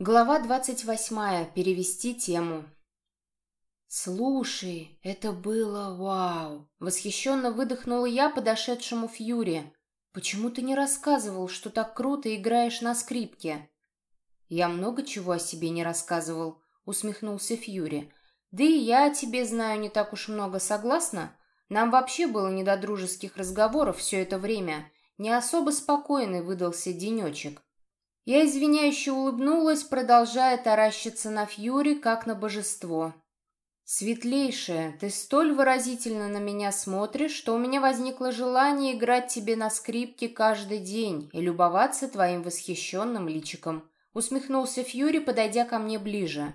Глава двадцать восьмая. Перевести тему. «Слушай, это было вау!» — восхищенно выдохнула я подошедшему Фьюри. «Почему ты не рассказывал, что так круто играешь на скрипке?» «Я много чего о себе не рассказывал», — усмехнулся Фьюри. «Да и я о тебе знаю не так уж много, согласна? Нам вообще было не до дружеских разговоров все это время. Не особо спокойный выдался денечек. Я извиняюще улыбнулась, продолжая таращиться на Фьюри, как на божество. «Светлейшая, ты столь выразительно на меня смотришь, что у меня возникло желание играть тебе на скрипке каждый день и любоваться твоим восхищенным личиком», — усмехнулся Фьюри, подойдя ко мне ближе.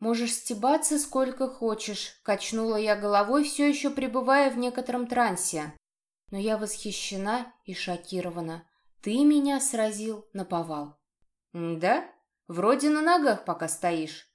«Можешь стебаться сколько хочешь», — качнула я головой, все еще пребывая в некотором трансе. Но я восхищена и шокирована. Ты меня сразил на повал. Да? Вроде на ногах пока стоишь.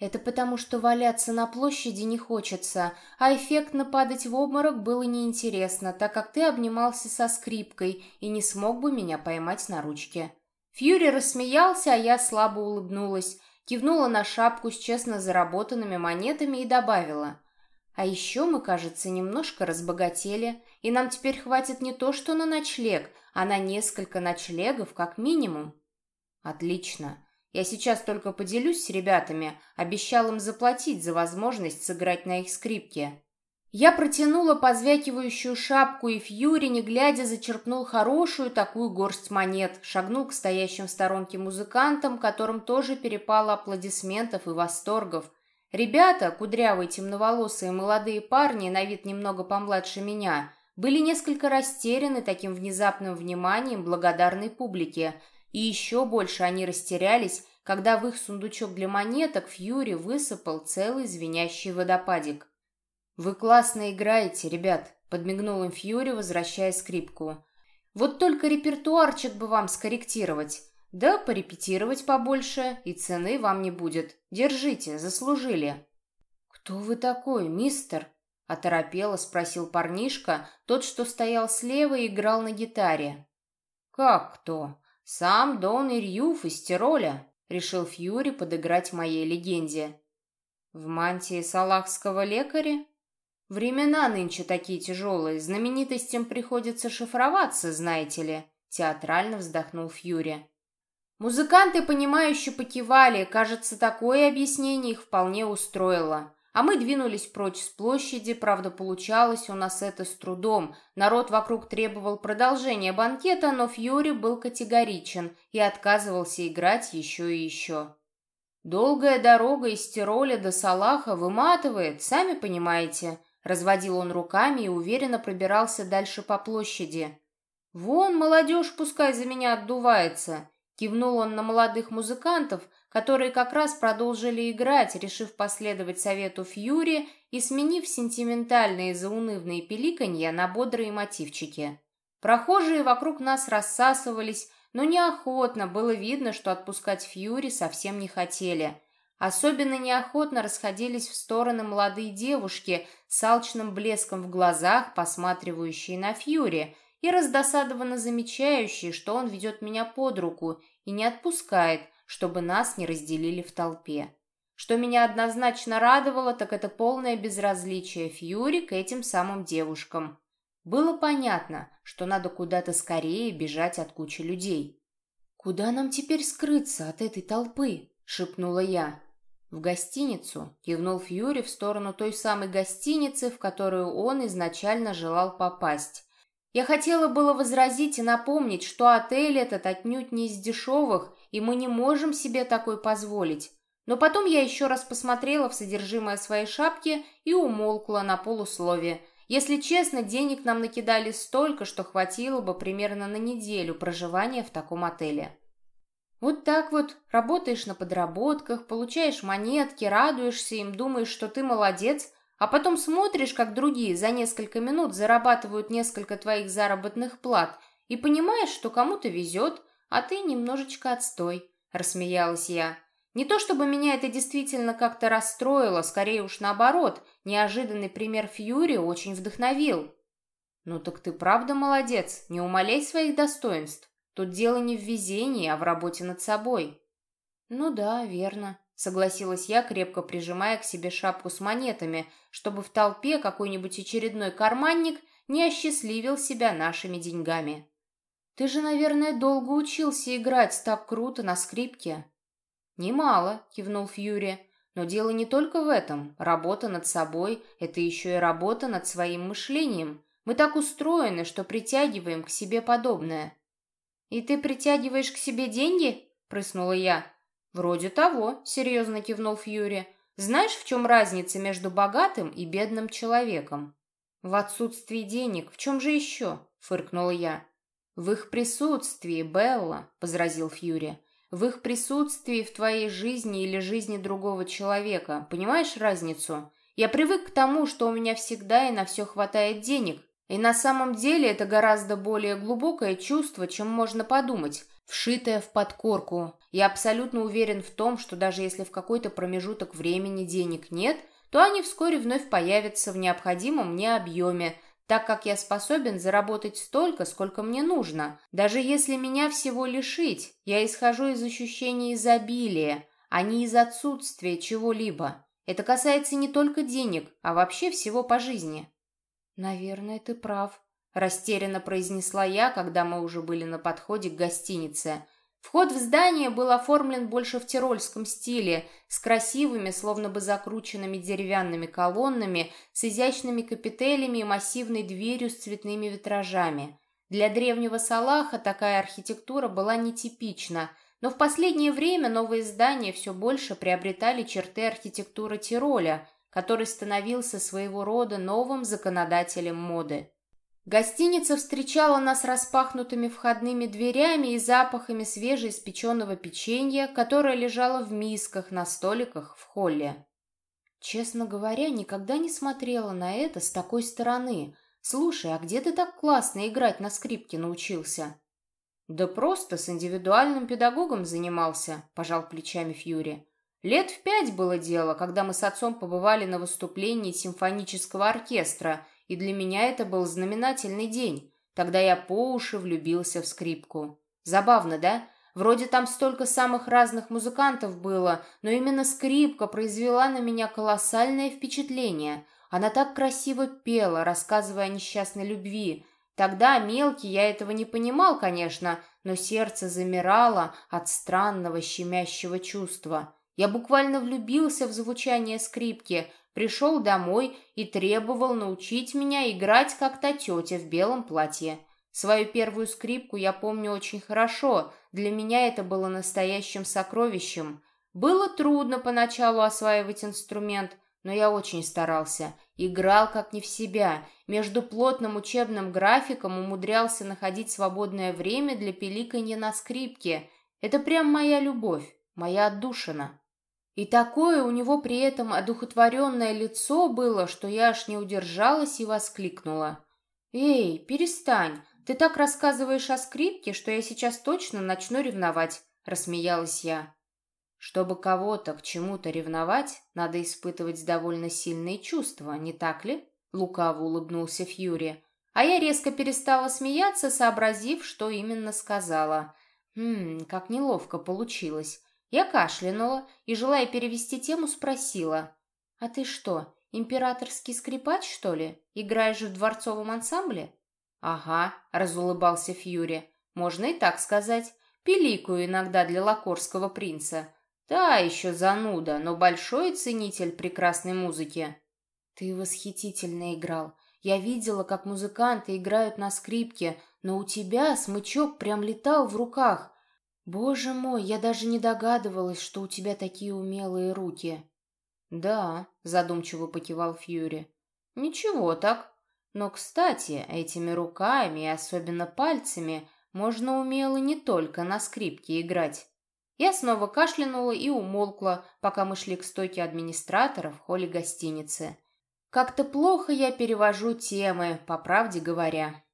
Это потому, что валяться на площади не хочется, а эффектно падать в обморок было неинтересно, так как ты обнимался со скрипкой и не смог бы меня поймать на ручке. Фьюри рассмеялся, а я слабо улыбнулась, кивнула на шапку с честно заработанными монетами и добавила. А еще мы, кажется, немножко разбогатели, и нам теперь хватит не то что на ночлег, а на несколько ночлегов как минимум. Отлично. Я сейчас только поделюсь с ребятами, обещал им заплатить за возможность сыграть на их скрипке. Я протянула позвякивающую шапку, и Фьюри, не глядя, зачерпнул хорошую такую горсть монет, шагнул к стоящим в сторонке музыкантам, которым тоже перепало аплодисментов и восторгов. Ребята, кудрявые темноволосые молодые парни, на вид немного помладше меня, были несколько растеряны таким внезапным вниманием благодарной публики, и еще больше они растерялись, когда в их сундучок для монеток Фьюри высыпал целый звенящий водопадик. «Вы классно играете, ребят», — подмигнул им Фьюри, возвращая скрипку. «Вот только репертуарчик бы вам скорректировать. Да, порепетировать побольше, и цены вам не будет. Держите, заслужили». «Кто вы такой, мистер?» — оторопело спросил парнишка, тот, что стоял слева и играл на гитаре. «Как кто?» «Сам Дон Ирьюф из Тироля», — решил Фьюри подыграть моей легенде. «В мантии салахского лекаря?» «Времена нынче такие тяжелые, знаменитостям приходится шифроваться, знаете ли», — театрально вздохнул Фьюри. Музыканты, понимающе покивали, кажется, такое объяснение их вполне устроило. А мы двинулись прочь с площади, правда, получалось у нас это с трудом. Народ вокруг требовал продолжения банкета, но Фьюри был категоричен и отказывался играть еще и еще. «Долгая дорога из Тироля до Салаха выматывает, сами понимаете», разводил он руками и уверенно пробирался дальше по площади. «Вон, молодежь пускай за меня отдувается», кивнул он на молодых музыкантов, которые как раз продолжили играть, решив последовать совету Фьюри и сменив сентиментальные заунывные пиликанья на бодрые мотивчики. Прохожие вокруг нас рассасывались, но неохотно было видно, что отпускать Фьюри совсем не хотели. Особенно неохотно расходились в стороны молодые девушки с алчным блеском в глазах, посматривающие на Фьюри, и раздосадованно замечающие, что он ведет меня под руку и не отпускает, чтобы нас не разделили в толпе. Что меня однозначно радовало, так это полное безразличие Фьюри к этим самым девушкам. Было понятно, что надо куда-то скорее бежать от кучи людей. «Куда нам теперь скрыться от этой толпы?» — шепнула я. «В гостиницу», — кивнул Фьюри в сторону той самой гостиницы, в которую он изначально желал попасть. Я хотела было возразить и напомнить, что отель этот отнюдь не из дешевых, и мы не можем себе такой позволить. Но потом я еще раз посмотрела в содержимое своей шапки и умолкла на полусловие. Если честно, денег нам накидали столько, что хватило бы примерно на неделю проживания в таком отеле. Вот так вот работаешь на подработках, получаешь монетки, радуешься им, думаешь, что ты молодец, а потом смотришь, как другие за несколько минут зарабатывают несколько твоих заработных плат и понимаешь, что кому-то везет, а ты немножечко отстой», — рассмеялась я. Не то чтобы меня это действительно как-то расстроило, скорее уж наоборот, неожиданный пример Фьюри очень вдохновил. «Ну так ты правда молодец, не умаляй своих достоинств. Тут дело не в везении, а в работе над собой». «Ну да, верно», — согласилась я, крепко прижимая к себе шапку с монетами, чтобы в толпе какой-нибудь очередной карманник не осчастливил себя нашими деньгами. «Ты же, наверное, долго учился играть так круто на скрипке?» «Немало», — кивнул Фьюри. «Но дело не только в этом. Работа над собой — это еще и работа над своим мышлением. Мы так устроены, что притягиваем к себе подобное». «И ты притягиваешь к себе деньги?» — прыснула я. «Вроде того», — серьезно кивнул Фьюри. «Знаешь, в чем разница между богатым и бедным человеком?» «В отсутствии денег. В чем же еще?» — фыркнула я. «В их присутствии, Белла», — возразил Фьюри. «В их присутствии в твоей жизни или жизни другого человека. Понимаешь разницу? Я привык к тому, что у меня всегда и на все хватает денег. И на самом деле это гораздо более глубокое чувство, чем можно подумать вшитая в подкорку. Я абсолютно уверен в том, что даже если в какой-то промежуток времени денег нет, то они вскоре вновь появятся в необходимом мне объеме, так как я способен заработать столько, сколько мне нужно. Даже если меня всего лишить, я исхожу из ощущения изобилия, а не из отсутствия чего-либо. Это касается не только денег, а вообще всего по жизни. Наверное, ты прав, Растерянно произнесла я, когда мы уже были на подходе к гостинице. Вход в здание был оформлен больше в тирольском стиле, с красивыми, словно бы закрученными деревянными колоннами, с изящными капителями и массивной дверью с цветными витражами. Для древнего Салаха такая архитектура была нетипична, но в последнее время новые здания все больше приобретали черты архитектуры Тироля, который становился своего рода новым законодателем моды. Гостиница встречала нас распахнутыми входными дверями и запахами свежеиспеченного печенья, которое лежало в мисках на столиках в холле. Честно говоря, никогда не смотрела на это с такой стороны. Слушай, а где ты так классно играть на скрипке научился? Да просто с индивидуальным педагогом занимался, пожал плечами Фьюри. Лет в пять было дело, когда мы с отцом побывали на выступлении симфонического оркестра – и для меня это был знаменательный день. Тогда я по уши влюбился в скрипку. Забавно, да? Вроде там столько самых разных музыкантов было, но именно скрипка произвела на меня колоссальное впечатление. Она так красиво пела, рассказывая о несчастной любви. Тогда, мелкий, я этого не понимал, конечно, но сердце замирало от странного щемящего чувства. Я буквально влюбился в звучание скрипки, пришел домой и требовал научить меня играть, как та тетя в белом платье. Свою первую скрипку я помню очень хорошо, для меня это было настоящим сокровищем. Было трудно поначалу осваивать инструмент, но я очень старался. Играл как не в себя. Между плотным учебным графиком умудрялся находить свободное время для пиликанья на скрипке. Это прям моя любовь, моя отдушина. И такое у него при этом одухотворенное лицо было, что я аж не удержалась и воскликнула. «Эй, перестань! Ты так рассказываешь о скрипке, что я сейчас точно начну ревновать», — рассмеялась я. Чтобы кого-то к чему-то ревновать, надо испытывать довольно сильные чувства, не так ли? Лукаво улыбнулся Фьюри. А я резко перестала смеяться, сообразив, что именно сказала. Хм, как неловко получилось. Я кашлянула и, желая перевести тему, спросила. «А ты что, императорский скрипач, что ли? Играешь в дворцовом ансамбле?» «Ага», — разулыбался Фьюри. «Можно и так сказать. Пиликую иногда для лакорского принца. Да, еще зануда, но большой ценитель прекрасной музыки». «Ты восхитительно играл. Я видела, как музыканты играют на скрипке, но у тебя смычок прям летал в руках. «Боже мой, я даже не догадывалась, что у тебя такие умелые руки». «Да», — задумчиво покивал Фьюри. «Ничего так. Но, кстати, этими руками и особенно пальцами можно умело не только на скрипке играть». Я снова кашлянула и умолкла, пока мы шли к стойке администратора в холле гостиницы. Как-то плохо я перевожу темы, по правде говоря.